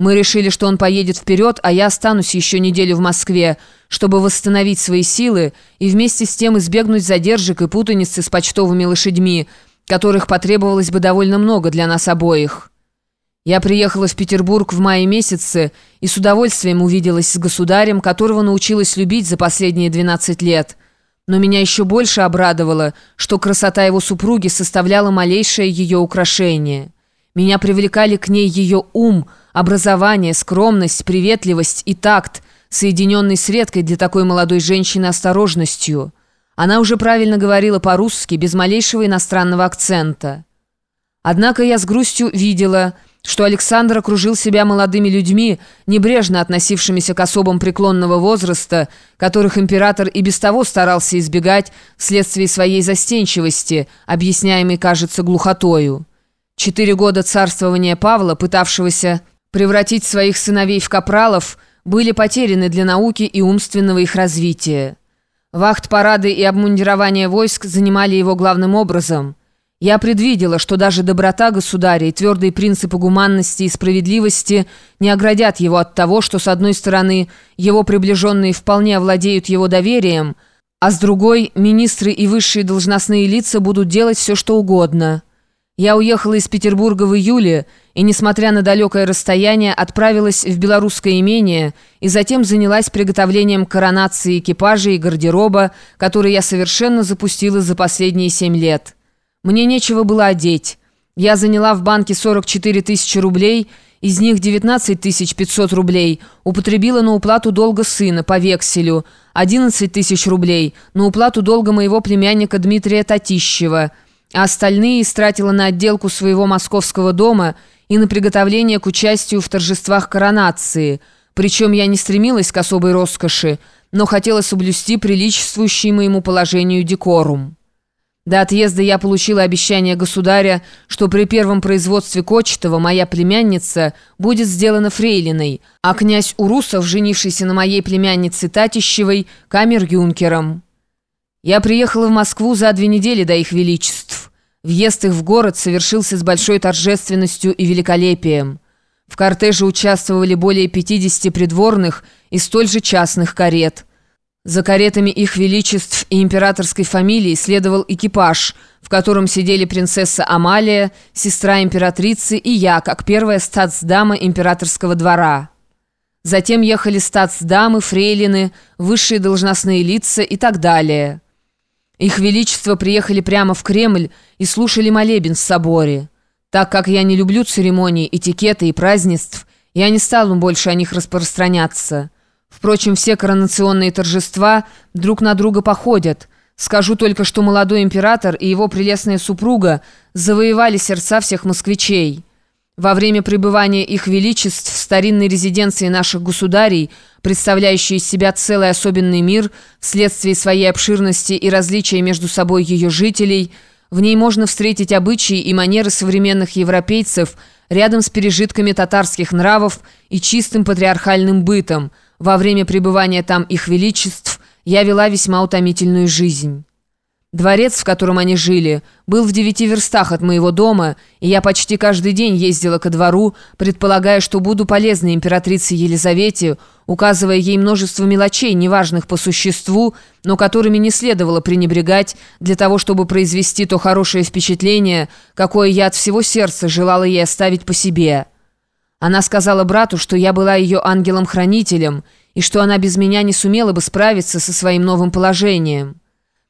Мы решили, что он поедет вперед, а я останусь еще неделю в Москве, чтобы восстановить свои силы и вместе с тем избегнуть задержек и путаницы с почтовыми лошадьми, которых потребовалось бы довольно много для нас обоих. Я приехала в Петербург в мае месяце и с удовольствием увиделась с государем, которого научилась любить за последние 12 лет. Но меня еще больше обрадовало, что красота его супруги составляла малейшее ее украшение. Меня привлекали к ней ее ум – Образование, скромность, приветливость и такт, соединенный с редкой для такой молодой женщины осторожностью. Она уже правильно говорила по-русски, без малейшего иностранного акцента. Однако я с грустью видела, что Александр окружил себя молодыми людьми, небрежно относившимися к особам преклонного возраста, которых император и без того старался избегать вследствие своей застенчивости, объясняемой, кажется, глухотою. Четыре года царствования Павла, пытавшегося превратить своих сыновей в капралов, были потеряны для науки и умственного их развития. Вахт-парады и обмундирование войск занимали его главным образом. Я предвидела, что даже доброта государя и твердые принципы гуманности и справедливости не оградят его от того, что, с одной стороны, его приближенные вполне овладеют его доверием, а с другой, министры и высшие должностные лица будут делать все, что угодно. Я уехала из Петербурга в июле и, несмотря на далекое расстояние, отправилась в белорусское имение и затем занялась приготовлением коронации экипажа и гардероба, который я совершенно запустила за последние семь лет. Мне нечего было одеть. Я заняла в банке 44 тысячи рублей, из них 19 тысяч 500 рублей употребила на уплату долга сына по векселю, 11 тысяч рублей на уплату долга моего племянника Дмитрия Татищева – а остальные истратила на отделку своего московского дома и на приготовление к участию в торжествах коронации. Причем я не стремилась к особой роскоши, но хотела соблюсти приличествующий моему положению декорум. До отъезда я получила обещание государя, что при первом производстве Кочетова моя племянница будет сделана фрейлиной, а князь Урусов, женившийся на моей племяннице Татищевой, камер-юнкером. Я приехала в Москву за две недели до их величеств. Въезд их в город совершился с большой торжественностью и великолепием. В кортеже участвовали более 50 придворных и столь же частных карет. За каретами их величеств и императорской фамилии следовал экипаж, в котором сидели принцесса Амалия, сестра императрицы и я, как первая статсдама императорского двора. Затем ехали статсдамы, фрейлины, высшие должностные лица и так далее. Их Величество приехали прямо в Кремль и слушали молебен в соборе. Так как я не люблю церемоний, этикета и празднеств, я не стал больше о них распространяться. Впрочем, все коронационные торжества друг на друга походят. Скажу только, что молодой император и его прелестная супруга завоевали сердца всех москвичей». Во время пребывания их величеств в старинной резиденции наших государей, представляющей из себя целый особенный мир, вследствие своей обширности и различия между собой ее жителей, в ней можно встретить обычаи и манеры современных европейцев рядом с пережитками татарских нравов и чистым патриархальным бытом. Во время пребывания там их величеств я вела весьма утомительную жизнь». Дворец, в котором они жили, был в девяти верстах от моего дома, и я почти каждый день ездила ко двору, предполагая, что буду полезной императрице Елизавете, указывая ей множество мелочей, неважных по существу, но которыми не следовало пренебрегать для того, чтобы произвести то хорошее впечатление, какое я от всего сердца желала ей оставить по себе. Она сказала брату, что я была ее ангелом-хранителем, и что она без меня не сумела бы справиться со своим новым положением.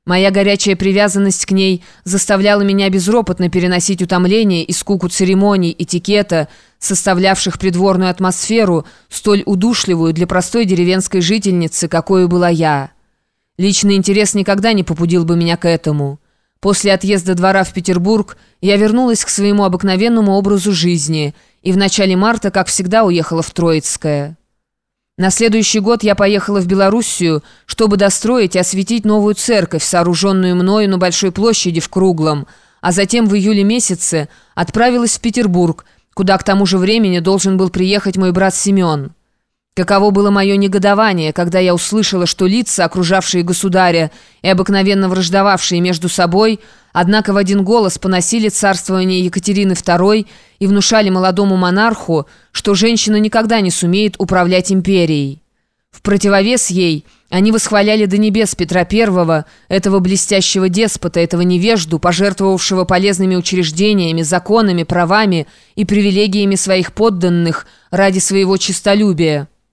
Моя горячая привязанность к ней заставляла меня безропотно переносить утомление и скуку церемоний, этикета, составлявших придворную атмосферу, столь удушливую для простой деревенской жительницы, какой была я. Личный интерес никогда не побудил бы меня к этому. После отъезда двора в Петербург я вернулась к своему обыкновенному образу жизни и в начале марта, как всегда, уехала в Троицкое. На следующий год я поехала в Белоруссию, чтобы достроить и осветить новую церковь, сооруженную мною на Большой площади в Круглом, а затем в июле месяце отправилась в Петербург, куда к тому же времени должен был приехать мой брат Семен. Каково было мое негодование, когда я услышала, что лица, окружавшие государя и обыкновенно враждовавшие между собой, однако в один голос поносили царствование Екатерины II и внушали молодому монарху, что женщина никогда не сумеет управлять империей. В противовес ей они восхваляли до небес Петра I, этого блестящего деспота, этого невежду, пожертвовавшего полезными учреждениями, законами, правами и привилегиями своих подданных ради своего честолюбия.